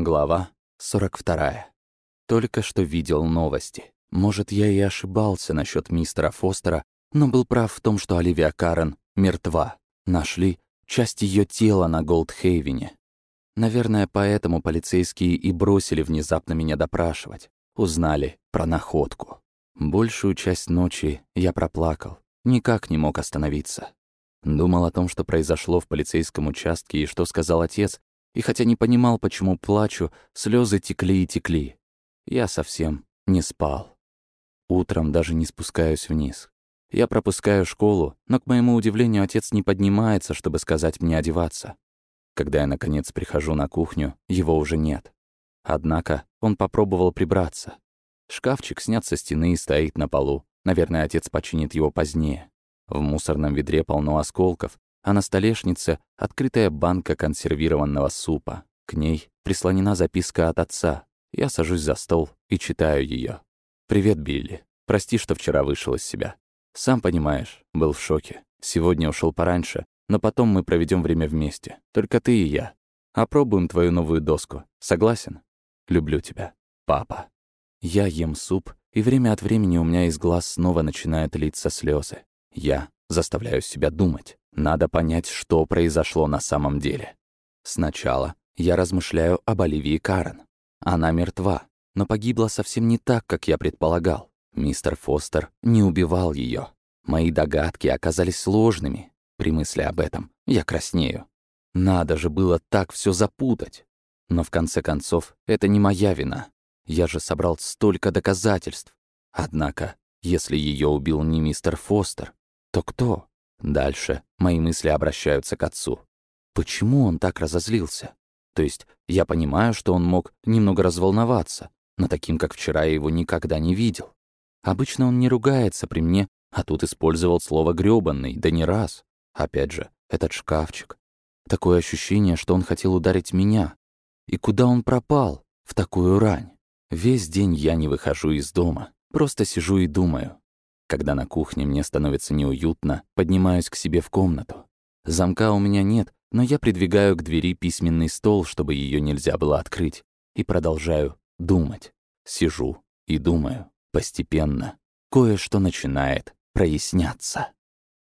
Глава 42. Только что видел новости. Может, я и ошибался насчет мистера Фостера, но был прав в том, что Оливия Карен мертва. Нашли часть ее тела на Голдхейвене. Наверное, поэтому полицейские и бросили внезапно меня допрашивать. Узнали про находку. Большую часть ночи я проплакал. Никак не мог остановиться. Думал о том, что произошло в полицейском участке и что сказал отец, и хотя не понимал, почему плачу, слезы текли и текли. Я совсем не спал. Утром даже не спускаюсь вниз. Я пропускаю школу, но, к моему удивлению, отец не поднимается, чтобы сказать мне одеваться. Когда я, наконец, прихожу на кухню, его уже нет. Однако он попробовал прибраться. Шкафчик снят со стены и стоит на полу. Наверное, отец починит его позднее. В мусорном ведре полно осколков, а на столешнице открытая банка консервированного супа. К ней прислонена записка от отца. Я сажусь за стол и читаю ее. «Привет, Билли. Прости, что вчера вышел из себя. Сам понимаешь, был в шоке. Сегодня ушел пораньше, но потом мы проведем время вместе. Только ты и я. Опробуем твою новую доску. Согласен? Люблю тебя. Папа». Я ем суп, и время от времени у меня из глаз снова начинают литься слезы. Я заставляю себя думать. Надо понять, что произошло на самом деле. Сначала я размышляю об Оливии Карен. Она мертва, но погибла совсем не так, как я предполагал. Мистер Фостер не убивал ее. Мои догадки оказались сложными. При мысли об этом я краснею. Надо же было так все запутать. Но в конце концов, это не моя вина. Я же собрал столько доказательств. Однако, если ее убил не мистер Фостер, то кто? Дальше мои мысли обращаются к отцу. Почему он так разозлился? То есть я понимаю, что он мог немного разволноваться, но таким, как вчера, я его никогда не видел. Обычно он не ругается при мне, а тут использовал слово грёбанный, да не раз. Опять же, этот шкафчик. Такое ощущение, что он хотел ударить меня. И куда он пропал в такую рань? Весь день я не выхожу из дома, просто сижу и думаю. Когда на кухне мне становится неуютно, поднимаюсь к себе в комнату. Замка у меня нет, но я придвигаю к двери письменный стол, чтобы ее нельзя было открыть, и продолжаю думать. Сижу и думаю. Постепенно кое-что начинает проясняться.